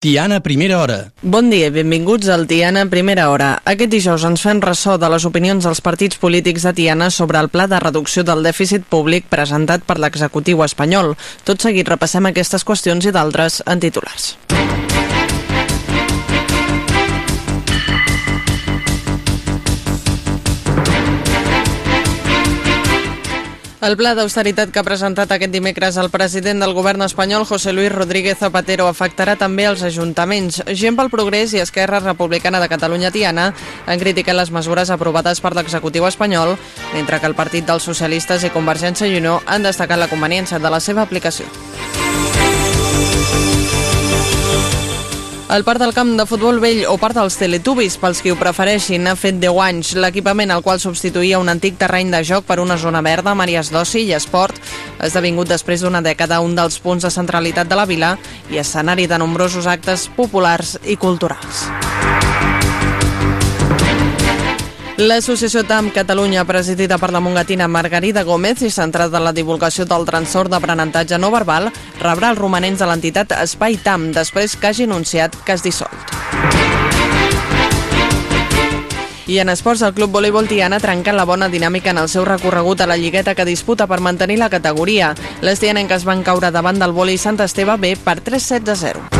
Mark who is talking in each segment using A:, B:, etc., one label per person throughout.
A: Tiana Primera Hora.
B: Bon dia i benvinguts al Tiana Primera Hora. Aquest dijous ens fem ressò de les opinions dels partits polítics de Tiana sobre el pla de reducció del dèficit públic presentat per l'executiu espanyol. Tot seguit repassem aquestes qüestions i d'altres en titulars. El pla d'austeritat que ha presentat aquest dimecres el president del govern espanyol, José Luis Rodríguez Zapatero, afectarà també els ajuntaments. Gent pel Progrés i Esquerra Republicana de Catalunya Tiana han criticat les mesures aprovades per l'executiu espanyol, mentre que el Partit dels Socialistes i Convergència i Unió han destacat la conveniència de la seva aplicació. El Parc del Camp de Futbol Vell o Parc dels Teletubbies, pels qui ho prefereixin, ha fet 10 anys. L'equipament al qual substituïa un antic terreny de joc per una zona verda amb àrees d'oci i esport ha esdevingut després d'una dècada un dels punts de centralitat de la vila i escenari de nombrosos actes populars i culturals. L'associació TAM Catalunya, presidida per la mongatina Margarida Gómez i centrada en la divulgació del trastorn d'aprenentatge no verbal, rebrà els romanents de l'entitat Espai TAM després que hagi anunciat que es dissolt. I en esports, el Club Voleibol Tiana trenca la bona dinàmica en el seu recorregut a la lligueta que disputa per mantenir la categoria. Les tianenques van caure davant del vòlei Sant Esteve B per 3 sets a 0.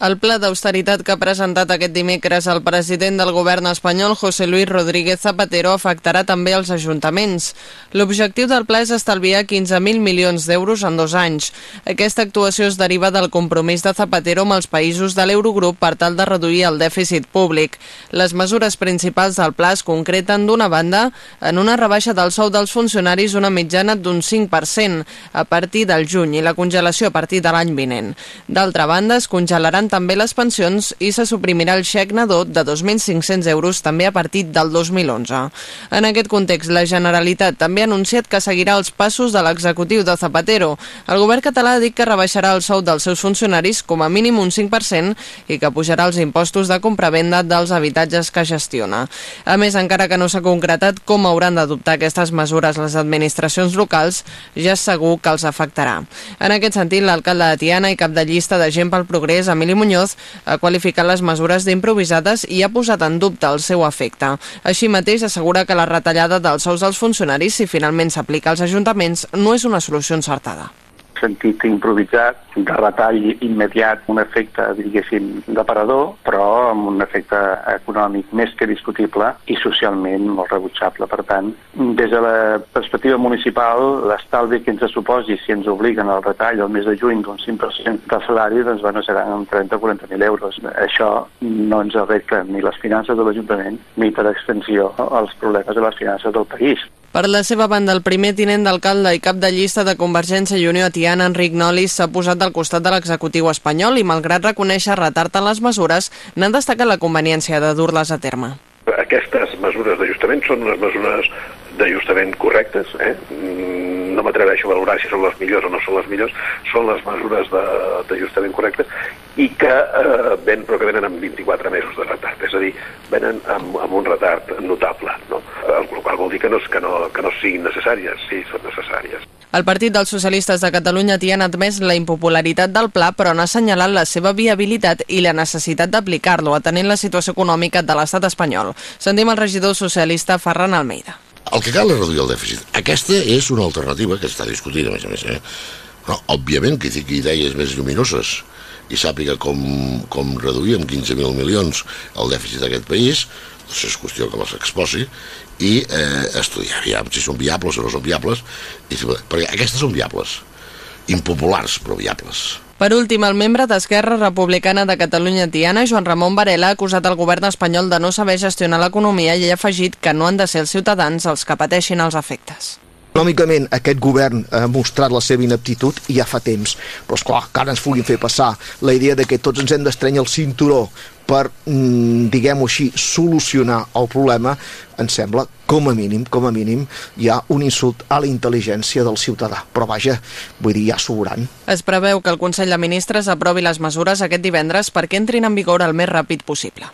B: El pla d'austeritat que ha presentat aquest dimecres el president del govern espanyol, José Luis Rodríguez Zapatero, afectarà també els ajuntaments. L'objectiu del pla és estalviar 15.000 milions d'euros en dos anys. Aquesta actuació es deriva del compromís de Zapatero amb els països de l'Eurogrup per tal de reduir el dèficit públic. Les mesures principals del pla es concreten, d'una banda, en una rebaixa del sou dels funcionaris una mitjana d'un 5% a partir del juny i la congelació a partir de l'any vinent. D'altra banda, es congelaran també les pensions i se suprimirà el xec nadó de 2.500 euros també a partir del 2011. En aquest context, la Generalitat també ha anunciat que seguirà els passos de l'executiu de Zapatero. El govern català ha dit que rebaixarà el sou dels seus funcionaris com a mínim un 5% i que pujarà els impostos de compravenda dels habitatges que gestiona. A més, encara que no s'ha concretat com hauran d'adoptar aquestes mesures les administracions locals, ja és segur que els afectarà. En aquest sentit, l'alcalde de Tiana i cap de llista de Gent pel Progrés, Emili Muñoz ha qualificat les mesures d'improvisades i ha posat en dubte el seu efecte. Així mateix assegura que la retallada dels sous dels funcionaris, si finalment s'aplica als ajuntaments, no és una solució encertada
C: sentit improvisat, de retall immediat, un efecte, diguéssim, d'aparador, però amb un efecte econòmic més que discutible i socialment molt rebutjable. Per tant, des de la perspectiva municipal, l'estalvi que ens suposi si ens obliguen al retall el mes de juny d'un 5% del salari, doncs bueno, seran 30 o 40.000 euros. Això no ens arregla ni les finances de l'Ajuntament ni per extensió els problemes de les finances del país.
B: Per la seva banda, el primer tinent d'alcalde i cap de llista de Convergència i Unió a Tiana, Enric Nolis, s'ha posat del costat de l'executiu espanyol i, malgrat reconèixer retard en les mesures, n'han destacat la conveniència de dur-les a terme.
D: Aquestes mesures d'ajustament són unes mesures d'ajustament correctes, eh? No m'atreveixo a valorar si són les millors o no són les millors, són les mesures d'ajustament correctes i que eh, ven, però que venen amb 24 mesos de retard, és a dir, venen amb, amb un retard notable, no? el qual vol dir que no, que, no, que no siguin necessàries, sí, són necessàries.
B: El Partit dels Socialistes de Catalunya t'hi han admès la impopularitat del pla, però n'ha assenyalat la seva viabilitat i la necessitat d'aplicar-lo, atenent la situació econòmica de l'estat espanyol. Sentim el regidor socialista Ferran Almeida.
E: El que cal és reduir el dèficit. Aquesta és una alternativa que està discutida, a més a més. Eh? Però, òbviament, que tingui idees més lluminoses i sàpiga com, com reduir amb 15.000 milions el dèficit d'aquest país, doncs és qüestió que les exposi i eh, estudiar aviam, si són viables o no són viables, i, perquè aquestes són viables, impopulars però viables.
B: Per últim, el membre d'Esquerra Republicana de Catalunya Tiana, Joan Ramon Varela, ha acusat el govern espanyol de no saber gestionar l'economia i ha afegit que no han de ser els ciutadans els que pateixin els efectes.
F: Econòmicament, aquest govern ha mostrat la seva ineptitud i ja fa temps. Però, esclar, que ara ens puguin fer passar la idea de que tots ens hem d'estrenyar el cinturó per, mm, diguem-ho així, solucionar el problema, em sembla, com a mínim, com a mínim, hi ha un insult a la intel·ligència del ciutadà. Però vaja, vull dir, ja sobrant.
B: Es preveu que el Consell de Ministres aprovi les mesures aquest divendres perquè entrin en vigor el més ràpid possible.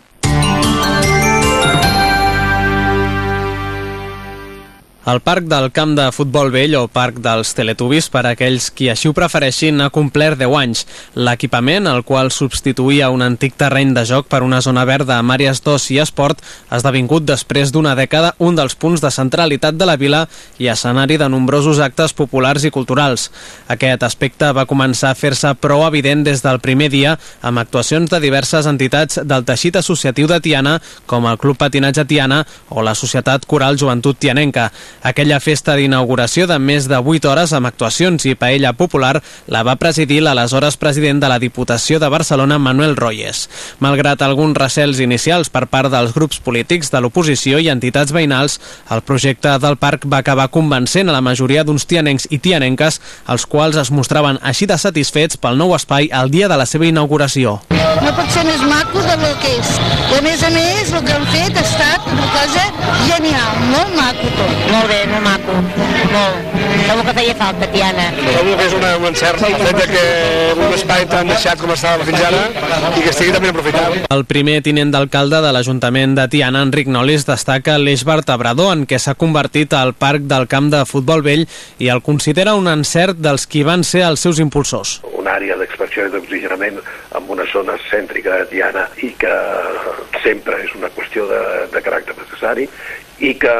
G: El parc del camp de futbol vell o parc dels Teletubbies, per a aquells qui així ho prefereixin, ha complert 10 anys. L'equipament, el qual substituïa un antic terreny de joc per una zona verda amb àrees d'os i esport, ha esdevingut després d'una dècada un dels punts de centralitat de la vila i escenari de nombrosos actes populars i culturals. Aquest aspecte va començar a fer-se prou evident des del primer dia amb actuacions de diverses entitats del teixit associatiu de Tiana, com el Club Patinatge Tiana o la Societat Coral Joventut Tianenca. Aquella festa d'inauguració de més de 8 hores amb actuacions i paella popular la va presidir l'aleshores president de la Diputació de Barcelona, Manuel Royes. Malgrat alguns recels inicials per part dels grups polítics de l'oposició i entitats veïnals, el projecte del parc va acabar convencent a la majoria d'uns tianencs i tianenques, els quals es mostraven així de satisfets pel nou espai el dia de la seva inauguració.
H: No pot ser més maco de lo que és. I a més a més, el que han fet ha estat una cosa genial, molt maco tot.
I: Molt bé, molt maco, molt. Segur que feia falta, Tiana.
J: Segur que és una, un encert el fet de que un espai tan deixat com estava fins ara i que estigui també aprofitat.
G: El primer tinent d'alcalde de l'Ajuntament de Tiana, Enric Nolis, destaca l'eix vertebrador en què s'ha convertit el parc del camp de futbol vell i el considera un encert dels qui van ser els seus impulsors.
D: Una àrea d'expansió i d'oxigenament amb una zona cèntrica de Tiana i que sempre és una qüestió de, de caràcter necessari i que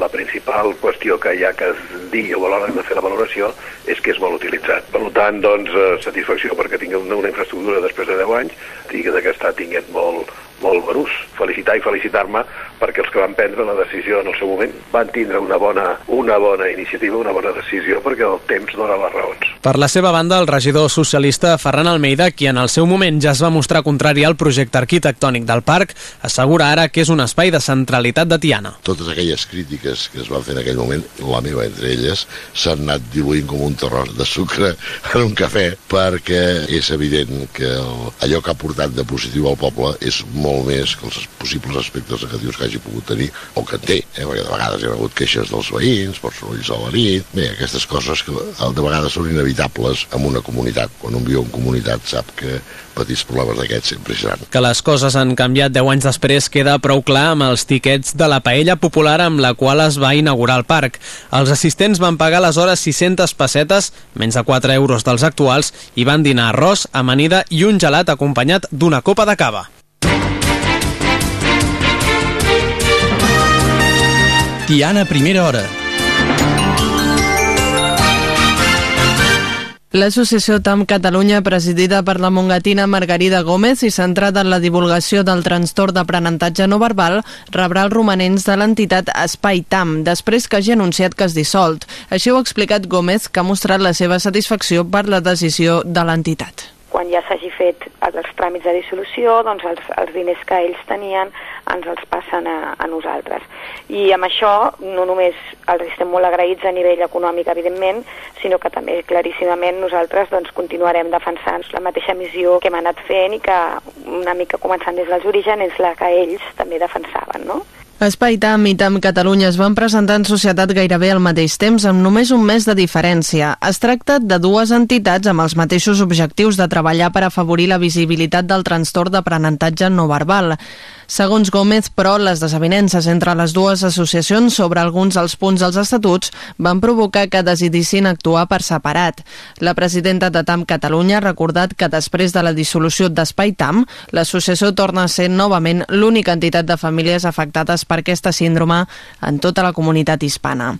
D: la principal qüestió que hi ha que es digui a l'hora de fer la valoració és que és molt utilitzat. Per tant, doncs, eh, satisfacció perquè tingui una, una infraestructura després de 10 anys i que està tinguent molt, molt barús. Felicitar i felicitar-me perquè els que van prendre la decisió en el seu moment van tindre una bona, una bona iniciativa, una bona decisió, perquè el temps dona les raons.
G: Per la seva banda, el regidor socialista Ferran Almeida, qui en el seu moment ja es va mostrar contrari al projecte arquitectònic del parc, assegura ara que és un espai de centralitat de Tiana.
E: Totes aquelles crítiques que es van fer en aquell moment, la meva entre elles, s'han anat diluint com un terror de sucre en un cafè, perquè és evident que allò que ha portat de positiu al poble és molt més que els possibles aspectes negatius que hagi pogut tenir, o que té, eh? perquè de vegades hi ha hagut queixes dels veïns, per sorolls a la nit, bé, aquestes coses que de vegades són inevitables en una comunitat. Quan un viu en comunitat sap que petits problemes d'aquests sempre hi seran.
G: Que les coses han canviat 10 anys després queda prou clar amb els tiquets de la paella popular amb la qual es va inaugurar el parc. Els assistents van pagar aleshores 600 pessetes, menys de 4 euros dels actuals, i van dinar arròs, amanida i un gelat acompanyat d'una copa de cava.
A: Tiana Primera Hora.
B: L'associació TAM Catalunya, presidida per la mongatina Margarida Gómez i centrada en la divulgació del trastorn d'aprenentatge no verbal, rebrà els romanents de l'entitat Espai TAM, després que hagi anunciat que es dissolt. Així ho ha explicat Gómez, que ha mostrat la seva satisfacció per la decisió de l'entitat
K: quan ja s'hagi fet els tràmits de dissolució, doncs els, els diners que ells tenien ens els passen a, a nosaltres. I amb això no només els estem molt agraïts a nivell econòmic, evidentment, sinó que també claríssimament nosaltres doncs, continuarem defensant la mateixa missió que hem anat fent i que una mica començant des dels orígens és la que ells també defensaven, no?
B: Espai TAM i TAM Catalunya es van presentar en societat gairebé al mateix temps amb només un mes de diferència. Es tracta de dues entitats amb els mateixos objectius de treballar per afavorir la visibilitat del trastorn d'aprenentatge no verbal. Segons Gómez, però, les desavinences entre les dues associacions sobre alguns dels punts dels estatuts van provocar que decidissin actuar per separat. La presidenta de TAM Catalunya ha recordat que després de la dissolució d'Espai TAM, l'associació torna a ser novament l'única entitat de famílies afectades per aquesta síndrome en tota la comunitat hispana.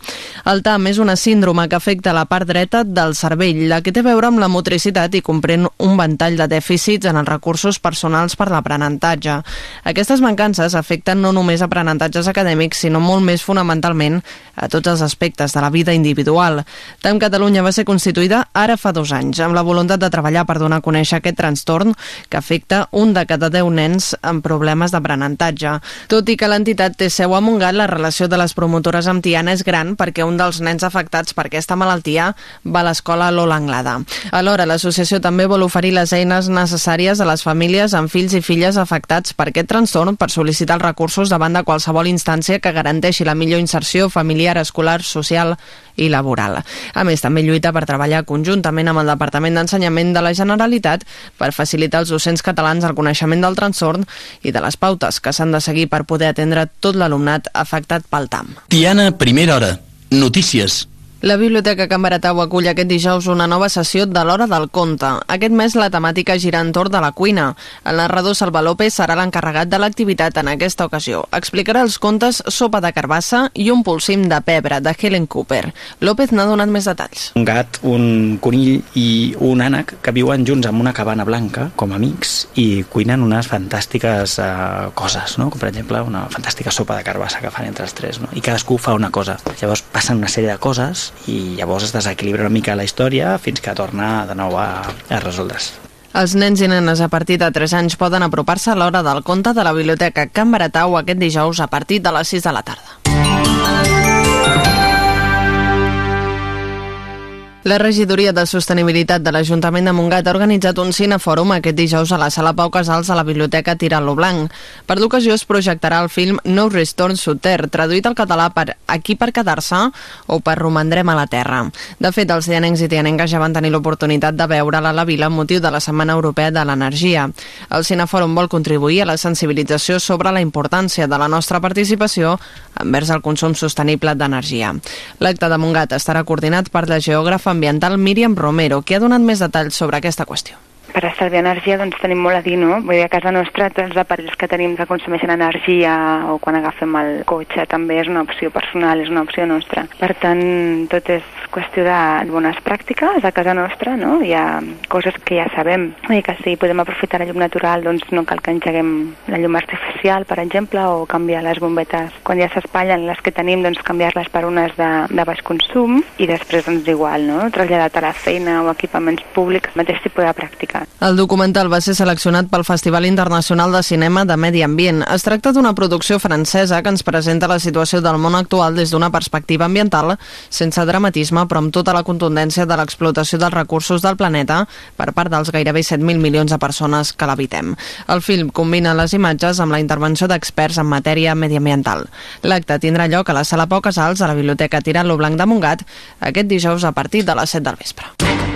B: El TAM és una síndrome que afecta la part dreta del cervell, la que té a veure amb la motricitat i comprèn un ventall de dèficits en els recursos personals per l'aprenentatge. Aquestes mancances afecten no només aprenentatges acadèmics, sinó molt més fonamentalment a tots els aspectes de la vida individual. TAM Catalunya va ser constituïda ara fa dos anys, amb la voluntat de treballar per donar a conèixer aquest trastorn que afecta un de cada deu nens amb problemes d'aprenentatge. Tot i que l'entitat té seu a Montgat, la relació de les promotores amb Tiana és gran perquè un dels nens afectats per aquesta malaltia va a l'escola Lola Anglada. Alhora, l'associació també vol oferir les eines necessàries a les famílies amb fills i filles afectats per aquest trastorn torn per sol·licitar els recursos davant de qualsevol instància que garanteixi la millor inserció familiar, escolar, social i laboral. A més, també lluita per treballar conjuntament amb el Departament d'Ensenyament de la Generalitat per facilitar als docents catalans el coneixement del trastorn i de les pautes que s'han de seguir per poder atendre tot l'alumnat afectat pel TAM.
A: Tiana, primera hora. Notícies.
B: La Biblioteca Can Baratau acull aquest dijous una nova sessió de l'Hora del Conte. Aquest mes la temàtica gira entorn de la cuina. El narrador Salva López serà l'encarregat de l'activitat en aquesta ocasió. Explicarà els contes Sopa de carbassa i un pulsim de pebre, de Helen Cooper. López n'ha donat més detalls.
L: Un gat, un conill i un ànec que viuen junts en una cabana blanca, com amics, i cuinen unes fantàstiques uh, coses, no? com per exemple una fantàstica sopa de carbassa que fan entre els tres, no? i cadascú fa una cosa. Llavors passen una sèrie de coses i llavors es desequilibra una mica la història fins que torna de nou a, a resoldre's.
B: Els nens i nenes a partir de 3 anys poden apropar-se a l'hora del conte de la Biblioteca Can Baratau aquest dijous a partir de les 6 de la tarda. La regidoria de sostenibilitat de l'Ajuntament de Montgat ha organitzat un cinefòrum aquest dijous a la Sala Pau Casals a la Biblioteca Tirant-lo Blanc. Per l'ocasió es projectarà el film No Return Suter, traduït al català per Aquí per quedar-se o per Romandrem a la Terra. De fet, els tianencs i tianenques ja van tenir l'oportunitat de veure-la a la vila amb motiu de la Setmana Europea de l'Energia. El cinefòrum vol contribuir a la sensibilització sobre la importància de la nostra participació envers el consum sostenible d'energia. L'acte de Montgat estarà coordinat per la geògrafa ambiental Míriam Romero, que ha donat més detalls sobre aquesta qüestió
M: per estalviar energia doncs tenim molt a dir, no? Vull dir, a casa nostra tots els aparells que tenim que consumeixen energia o quan agafem el cotxe també és una opció personal, és una opció nostra. Per tant, tot és qüestió de bones pràctiques a casa nostra, no? Hi ha coses que ja sabem, i que si podem aprofitar la llum natural, doncs no cal que engeguem la llum artificial, per exemple, o canviar les bombetes. Quan ja s'espatllen les que tenim, doncs canviar-les per unes de, de baix consum i després doncs igual, no? Traslladat a la feina o equipaments públics, mateix tipus de pràctica.
B: El documental va ser seleccionat pel Festival Internacional de Cinema de Medi Ambient. Es tracta d'una producció francesa que ens presenta la situació del món actual des d'una perspectiva ambiental, sense dramatisme, però amb tota la contundència de l'explotació dels recursos del planeta per part dels gairebé 7.000 milions de persones que l'habitem. El film combina les imatges amb la intervenció d'experts en matèria mediambiental. L'acte tindrà lloc a la Sala Pau Casals a la Biblioteca Tirant-lo Blanc de Montgat aquest dijous a partir de les 7 del vespre.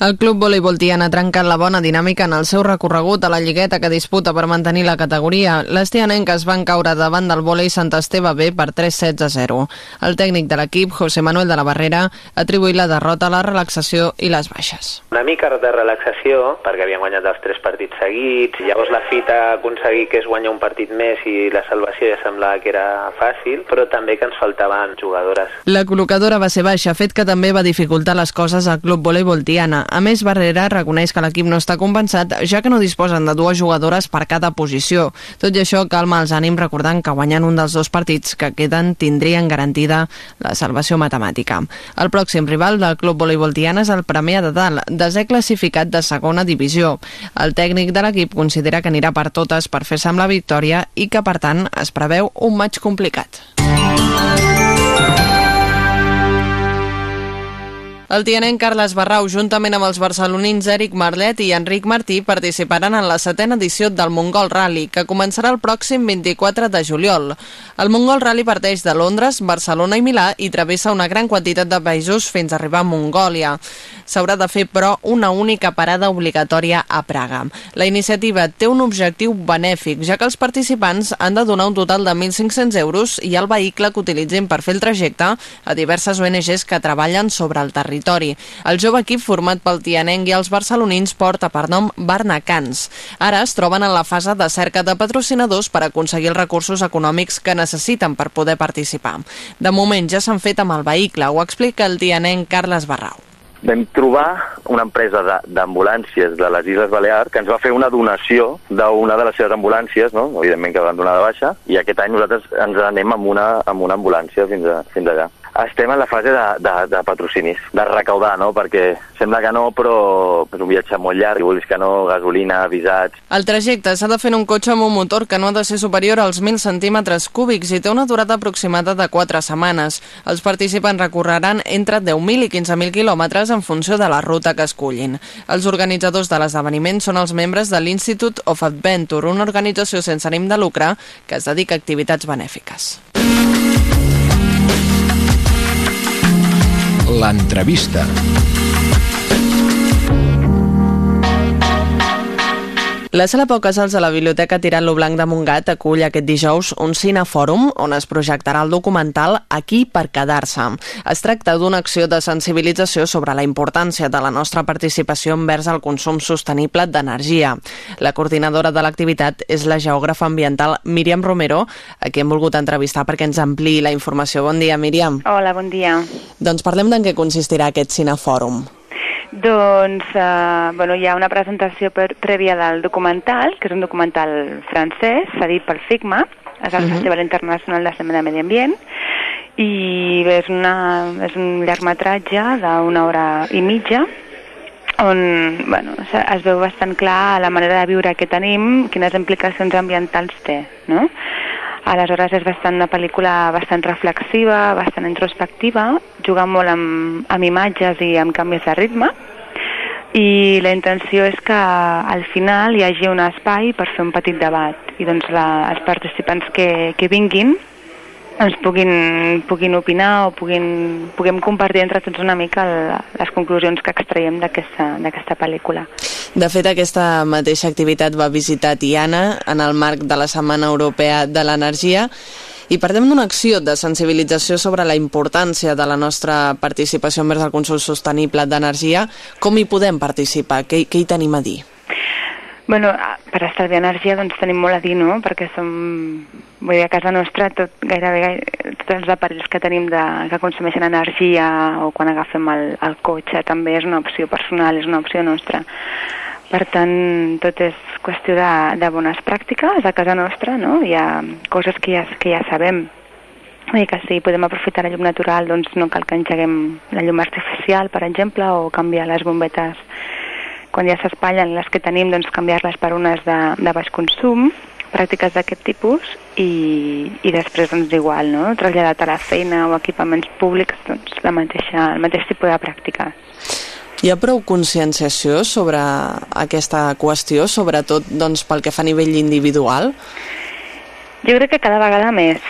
B: El Club Voleibol Tiana ha trencat la bona dinàmica en el seu recorregut a la lligueta que disputa per mantenir la categoria. Les tianenques van caure davant del volei Sant Esteve B per 3 sets a 0. El tècnic de l'equip, José Manuel de la Barrera, ha atribuït la derrota a la relaxació i les baixes.
N: Una mica de relaxació, perquè havien guanyat els tres partits seguits, llavors la fita aconseguir que es guanya un partit més i la salvació ja semblava que era fàcil, però també que ens faltaven jugadores.
B: La col·locadora va ser baixa, fet que també va dificultar les coses al Club Voleibol Tiana. A més, Barrera reconeix que l'equip no està compensat, ja que no disposen de dues jugadores per cada posició. Tot i això, calma els ànims recordant que guanyant un dels dos partits que queden tindrien garantida la salvació matemàtica. El pròxim rival del Club Voleibol Tiana és el Premià de Dalt, desè classificat de segona divisió. El tècnic de l'equip considera que anirà per totes per fer-se amb la victòria i que, per tant, es preveu un maig complicat. El tianent Carles Barrau, juntament amb els barcelonins Eric Marlet i Enric Martí, participaran en la setena edició del Mongol Rally, que començarà el pròxim 24 de juliol. El Mongol Rally parteix de Londres, Barcelona i Milà i travessa una gran quantitat de països fins a arribar a Mongòlia. S'haurà de fer, però, una única parada obligatòria a Praga. La iniciativa té un objectiu benèfic, ja que els participants han de donar un total de 1.500 euros i el vehicle que utilitzin per fer el trajecte a diverses ONGs que treballen sobre el territori territori. El jove equip format pel tianenc i els barcelonins porta per nom Barnacans. Ara es troben en la fase de cerca de patrocinadors per aconseguir els recursos econòmics que necessiten per poder participar. De moment ja s'han fet amb el vehicle, ho explica el tianenc Carles Barrau
O: vam trobar una empresa d'ambulàncies de, de les Illes Balears que ens va fer una donació d'una de les seves ambulàncies, no? evidentment que van donar de baixa, i aquest any nosaltres ens anem amb una, amb una ambulància fins, a, fins allà estem en la fase de, de, de patrocinis, de recaudar, no? perquè sembla que no, però és un viatge molt llarg, i vulguis que no, gasolina, visats...
B: El trajecte s'ha de fer en un cotxe amb un motor que no ha de ser superior als 1.000 centímetres cúbics i té una durada aproximada de 4 setmanes. Els participants recorreran entre 10.000 i 15.000 quilòmetres en funció de la ruta que escullin. Els organitzadors de l'esdeveniment són els membres de l'Institute of Adventure, una organització sense ànim de lucre que es dedica a activitats benèfiques.
P: L'entrevista.
B: La Sala Pau Casals de la Biblioteca Tirant lo Blanc de Montgat acull aquest dijous un cinefòrum on es projectarà el documental Aquí per quedar-se. Es tracta d'una acció de sensibilització sobre la importància de la nostra participació envers el consum sostenible d'energia. La coordinadora de l'activitat és la geògrafa ambiental Míriam Romero, a qui hem volgut entrevistar perquè ens ampliï la informació. Bon dia, Míriam.
M: Hola, bon dia.
B: Doncs parlem d'en què consistirà aquest cinefòrum.
M: Doncs, eh, bueno, hi ha una presentació per, prèvia del documental, que és un documental francès, cedit pel FIGMA, és el uh -huh. Festival Internacional de Cinema de Medi Ambient, i és, una, és un llargmetratge d'una hora i mitja, on bueno, es veu bastant clar la manera de viure que tenim, quines implicacions ambientals té, no? Aleshores és bastant una pel·lícula bastant reflexiva, bastant introspectiva, juga molt amb, amb imatges i amb canvis de ritme, i la intenció és que al final hi hagi un espai per fer un petit debat. I doncs la, els participants que, que vinguin ens puguin, puguin opinar o puguin, puguem compartir entre tots una mica el, les conclusions que extraiem d'aquesta pel·lícula.
B: De fet, aquesta mateixa activitat va visitar Tiana en el marc de la Setmana Europea de l'Energia i parlem d'una acció de sensibilització sobre la importància de la nostra participació envers el consum sostenible d'energia. Com hi podem participar? Què, què hi tenim a dir?
M: Bueno, per estalviar energia doncs tenim molt a dir, no? Perquè som, vull dir, a casa nostra tot, gairebé tots els aparells que tenim de, que consumeixen energia o quan agafem el, el cotxe també és una opció personal, és una opció nostra. Per tant, tot és qüestió de, de bones pràctiques a casa nostra, no? Hi ha coses que ja, que ja sabem. Vull dir que si podem aprofitar la llum natural, doncs no cal que engeguem la llum artificial, per exemple, o canviar les bombetes quan ja s'espatllen les que tenim, doncs canviar-les per unes de, de baix consum, pràctiques d'aquest tipus, i, i després doncs igual, no? traslladat a la feina o equipaments públics, doncs la mateixa, el mateix tipus de pràctica.
B: Hi ha prou conscienciació sobre aquesta qüestió, sobretot doncs, pel que fa a nivell individual?
M: Jo crec que cada vegada més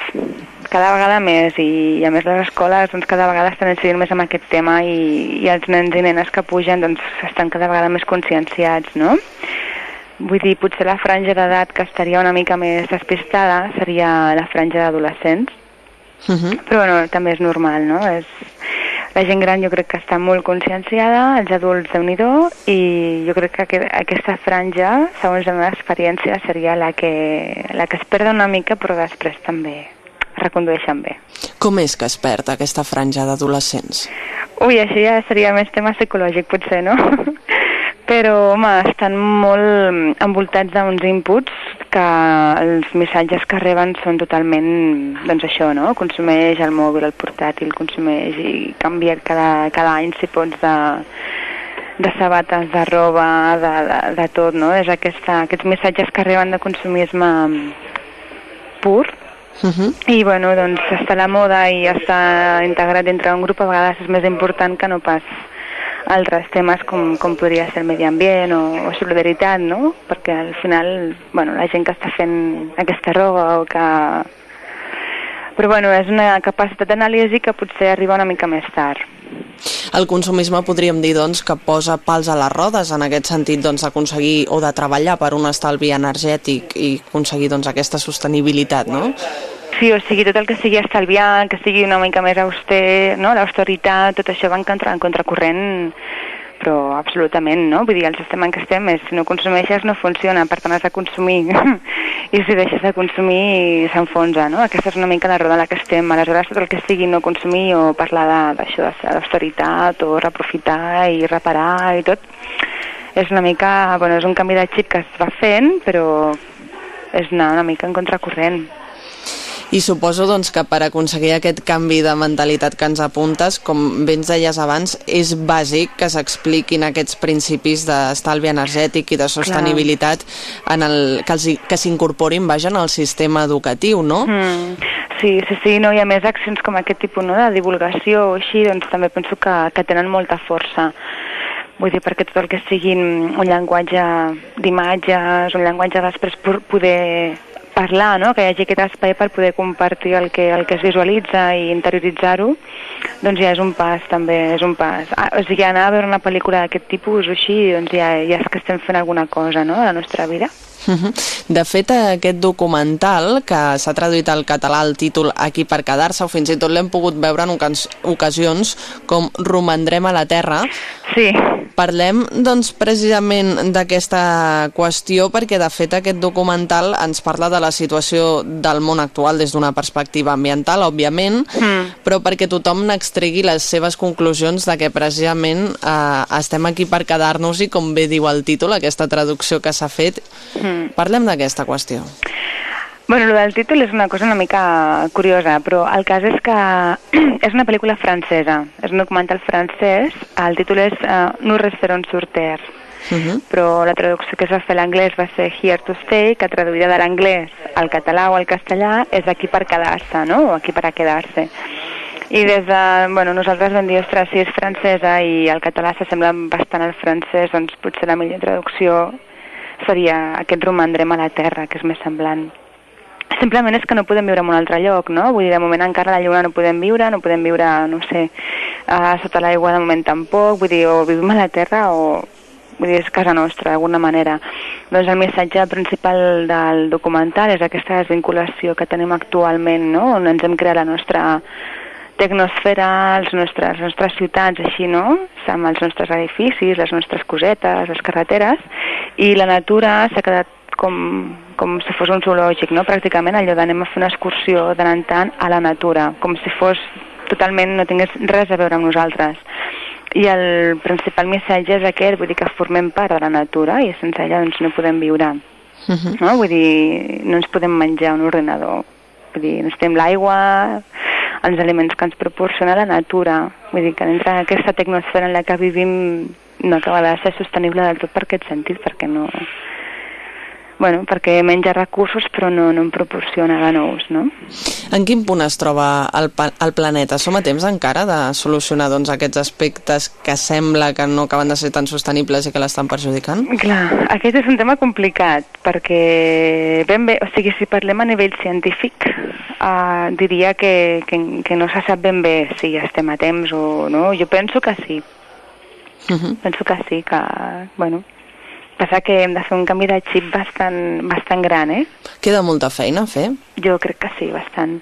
M: cada vegada més i, i a més les escoles doncs, cada vegada estan incidint més en aquest tema i, i els nens i nenes que pugen doncs, estan cada vegada més conscienciats, no? Vull dir, potser la franja d'edat que estaria una mica més despistada seria la franja d'adolescents, uh -huh. però bueno, també és normal, no? És, la gent gran jo crec que està molt conscienciada, els adults de nhi i jo crec que aquest, aquesta franja, segons la meva experiència, seria la que, la que es perd una mica però després també recondueixen bé.
B: Com és que es perd aquesta franja d'adolescents?
M: Ui, això ja seria més tema psicològic, potser, no? Però, home, estan molt envoltats d'uns inputs que els missatges que reben són totalment, doncs això, no? Consumeix el mòbil, el portàtil, consumeix i canvia cada, cada any, si pots, de, de sabates, de roba, de, de, de tot, no? És aquesta, aquests missatges que reben de consumisme pur, Uh -huh. I bueno, doncs està la moda i està integrat dintre d'un grup a vegades és més important que no pas altres temes com, com podria ser el medi ambient o, o solidaritat, no? Perquè al final, bueno, la gent que està fent aquesta roba o que... Però bueno, és una capacitat d'anàlisi que potser arriba una mica més tard.
B: El consumisme podríem dir doncs, que posa pals a les rodes en aquest sentit doncs, d'aconseguir o de treballar per un estalvi energètic i aconseguir doncs, aquesta sostenibilitat, no?
M: Sí, o sigui, tot el que sigui estalviar, que sigui una mica més auster, no? l'austeritat, tot això va en, contra, en contracorrent però absolutament, no? Vull dir, el sistema en què estem és si no consumeixes no funciona, per tant has de consumir i si deixes de consumir s'enfonsa, no? Aquesta és una mica la roda en la que estem, aleshores tot el que sigui no consumir o parlar d'això d'austeritat o reprofitar i reparar i tot és una mica, bueno, és un canvi de xip que es va fent, però és anar una mica en contracorrent.
B: I suposo doncs, que per aconseguir aquest canvi de mentalitat que ens apuntes, com ben deies abans, és bàsic que s'expliquin aquests principis d'estalvi energètic i de sostenibilitat en el, que s'incorporin vaja en el sistema educatiu, no?
M: Mm. Sí, sí, sí, no, hi ha més accions com aquest tipus no, de divulgació o així, doncs també penso que, que tenen molta força. Vull dir, perquè tot el que siguin un llenguatge d'imatges, un llenguatge després poder parlar, no? que hi hagi aquest espai per poder compartir el que, el que es visualitza i interioritzar-ho, doncs ja és un pas, també, és un pas. Ah, o sigui, anar a veure una pel·lícula d'aquest tipus o així, doncs ja, ja és que estem fent alguna cosa, no?, a la nostra vida.
B: De fet, aquest documental, que s'ha traduït al català el títol Aquí per quedar-se, o fins i tot l'hem pogut veure en ocasions com Romandrem a la Terra.
M: Sí.
B: Parlem, doncs, precisament d'aquesta qüestió, perquè, de fet, aquest documental ens parla de la situació del món actual des d'una perspectiva ambiental, òbviament, mm. però perquè tothom n'extregui les seves conclusions de que, precisament, eh, estem aquí per quedar-nos i, com bé diu el títol, aquesta traducció que s'ha fet, mm. parlem d'aquesta qüestió.
M: Bueno, el del títol és una cosa una mica curiosa, però el cas és que és una pel·lícula francesa, és un documental francès, el títol és uh, Nous resterons sur terre, uh -huh. però la traducció que es va fer a l'anglès va ser Here to Stay, que traduïda de l'anglès al català o al castellà és aquí per quedar-se, no? o aquí per a quedar-se. I des de, bueno, nosaltres vam dir, ostres, si és francesa i el català s'assembla bastant al francès, doncs potser la millor traducció seria aquest romandrem a la terra, que és més semblant simplement és que no podem viure en un altre lloc, no? Vull dir, de moment encara a la lluna no podem viure, no podem viure, no sé, uh, sota l'aigua de moment tampoc, vull dir, o vivim a la terra o vull dir, és casa nostra, d'alguna manera. Doncs el missatge principal del documental és aquesta desvinculació que tenim actualment, no?, on ens hem creat la nostra tecnosfera, els nostres, les nostres ciutats, així, no?, amb els nostres edificis, les nostres cosetes, les carreteres, i la natura s'ha quedat com, com si fos un zoològic, no? pràcticament allò d'anem a fer una excursió de en tant a la natura, com si fos totalment, no tingués res a veure amb nosaltres. I el principal missatge és aquest, vull dir que formem part de la natura i sense ella doncs no podem viure. Uh -huh. no? Vull dir, no ens podem menjar un ordinador. Vull dir, necessitem l'aigua, els aliments que ens proporciona la natura. Vull dir que dintre d'aquesta tecnosfera en la que vivim no acaba de ser sostenible del tot per aquest sentit, perquè no, bueno, perquè menja recursos però no, no en proporciona de nous, no?
B: En quin punt es troba el, el planeta? Som a temps encara de solucionar doncs, aquests aspectes que sembla que no acaben de ser tan sostenibles i que l'estan perjudicant?
M: Clar, aquest és un tema complicat, perquè ben bé, o sigui, si parlem a nivell científic, uh, diria que, que, que no se sap ben bé si estem a temps o no. Jo penso que sí. Uh -huh. Penso que sí, que, bueno, Passa que hem de fer un canvi de xip bastant, bastant gran, eh?
B: Queda molta feina a fer?
M: Jo crec que sí, bastant.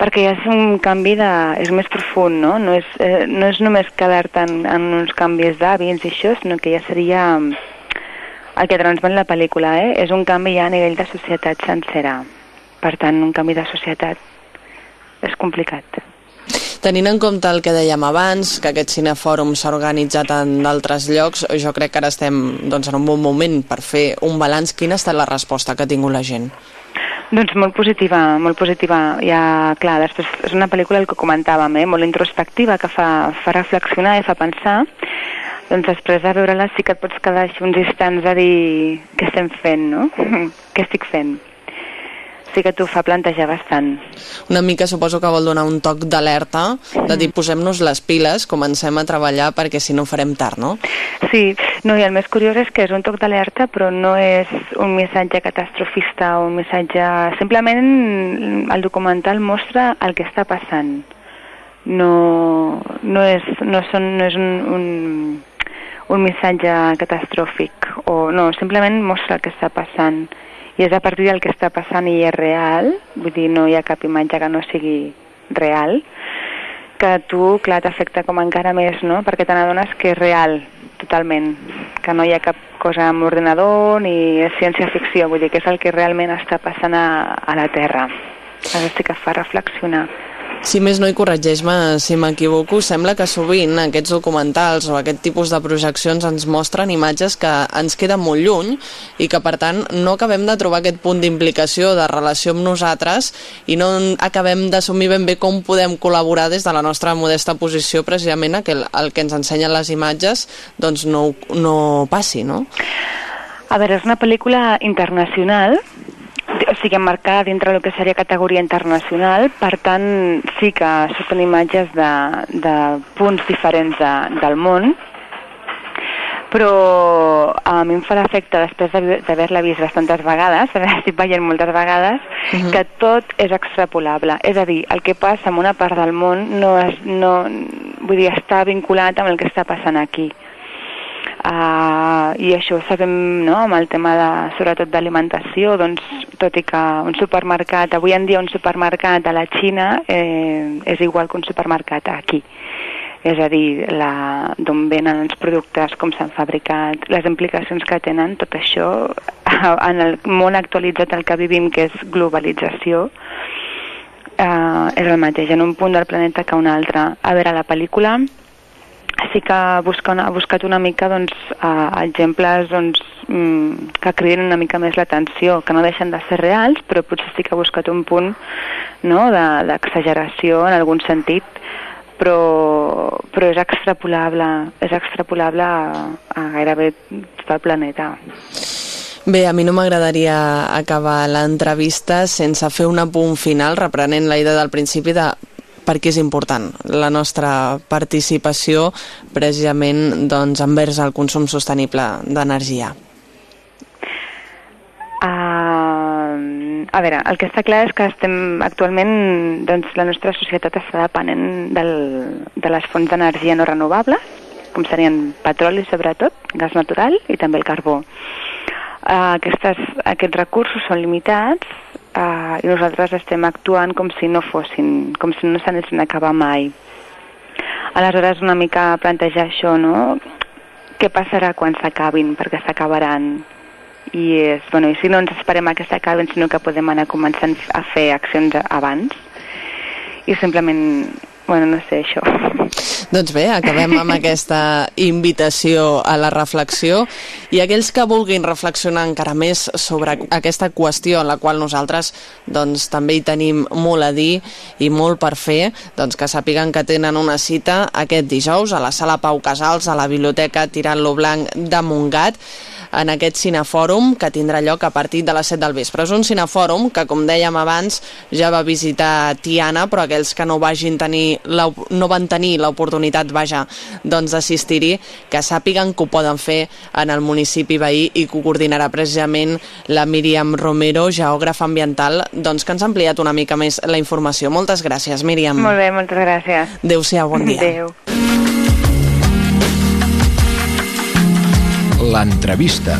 M: Perquè és un canvi de... és més profund, no? No és, eh, no és només quedar-te en, en uns canvis d'hàbits i això, sinó que ja seria el que transmet la pel·lícula, eh? És un canvi ja a nivell de societat sencera. Per tant, un canvi de societat és complicat.
B: Tenint en compte el que dèiem abans, que aquest cinefòrum s'ha organitzat en d'altres llocs, jo crec que ara estem doncs, en un bon moment per fer un balanç. Quina ha estat la resposta que ha tingut la gent?
M: Doncs molt positiva, molt positiva. Ja, clar, després és una pel·lícula el que comentàvem, eh? molt introspectiva, que fa, fa reflexionar i fa pensar. Doncs després de veure-la sí que et pots quedar així uns instants a dir què estem fent, no? què estic fent? Sí que t'ho fa plantejar bastant.
B: Una mica suposo que vol donar un toc d'alerta, de dir posem-nos les piles, comencem a treballar perquè si no farem tard, no?
M: Sí, no, i el més curiós és que és un toc d'alerta però no és un missatge catastrofista o un missatge... Simplement el documental mostra el que està passant. No, no, és, no, són, no és un, un, un missatge catastròfic o no, simplement mostra el que està passant i és a partir del que està passant i és real, vull dir, no hi ha cap imatge que no sigui real, que tu, clar, t'afecta com encara més, no? Perquè te n'adones que és real, totalment, que no hi ha cap cosa amb ordenador ni és ciència-ficció, vull dir que és el que realment està passant a, a la Terra. Ara sí que fa reflexionar.
B: Si més no, i corregeix-me si m'equivoco, sembla que sovint aquests documentals o aquest tipus de projeccions ens mostren imatges que ens queden molt lluny i que, per tant, no acabem de trobar aquest punt d'implicació, de relació amb nosaltres i no acabem d'assumir ben bé com podem col·laborar des de la nostra modesta posició precisament a que el, que ens ensenyen les imatges doncs no, no passi, no?
M: A veure, és una pel·lícula internacional sigui, emmarcada dintre del que seria categoria internacional, per tant, sí que surten imatges de, de punts diferents de, del món, però a mi em fa l'efecte, després d'haver-la vist bastantes vegades, estic veient moltes vegades, uh -huh. que tot és extrapolable. És a dir, el que passa en una part del món no, és, no vull dir, està vinculat amb el que està passant aquí. Uh, I això ho sabem no, amb el tema de, sobretot d'alimentació, doncs, tot i que un supermercat, avui en dia un supermercat a la Xina eh, és igual que un supermercat aquí és a dir, d'on venen els productes, com s'han fabricat, les implicacions que tenen, tot això, en el món actualitzat el que vivim, que és globalització, eh, és el mateix en un punt del planeta que un altre. A veure, la pel·lícula sí que busca una, ha buscat una mica doncs, eh, exemples doncs, mm, que criden una mica més l'atenció, que no deixen de ser reals, però potser sí que ha buscat un punt no, d'exageració de, en algun sentit, però, però és extrapolable, és extrapolable a, a gairebé tot el planeta.
B: Bé, a mi no m'agradaria acabar l'entrevista sense fer un apunt final, reprenent la idea del principi de per què és important la nostra participació precisament doncs, envers el consum sostenible d'energia.
M: Uh, a veure, el que està clar és que estem actualment, doncs, la nostra societat està depenent del, de les fonts d'energia no renovables, com serien petroli sobretot, gas natural i també el carbó. Uh, aquestes, aquests recursos són limitats uh, i nosaltres estem actuant com si no fossin, com si no s'anessin a acabar mai. Aleshores, una mica plantejar això, no? Què passarà quan s'acabin? Perquè s'acabaran i, és, bueno, i si no ens esperem a que s'acabin, sinó que podem anar començant a fer accions abans i simplement, bueno, no sé, això.
B: Doncs bé, acabem amb aquesta invitació a la reflexió. I aquells que vulguin reflexionar encara més sobre aquesta qüestió en la qual nosaltres doncs, també hi tenim molt a dir i molt per fer, doncs que sàpiguen que tenen una cita aquest dijous a la Sala Pau Casals, a la Biblioteca Tirant-lo Blanc de Montgat, en aquest cinefòrum que tindrà lloc a partir de les 7 del vespre. És un cinefòrum que, com dèiem abans, ja va visitar Tiana, però aquells que no, vagin tenir no van tenir l'oportunitat, vaja, doncs d'assistir-hi, que sàpiguen que ho poden fer en el municipi veí i que ho coordinarà precisament la Míriam Romero, geògrafa ambiental, doncs que ens ha ampliat una mica més la informació. Moltes gràcies, Míriam.
M: Molt bé, moltes gràcies.
B: Adéu-siau, bon dia.
M: Adéu.
P: L'entrevista.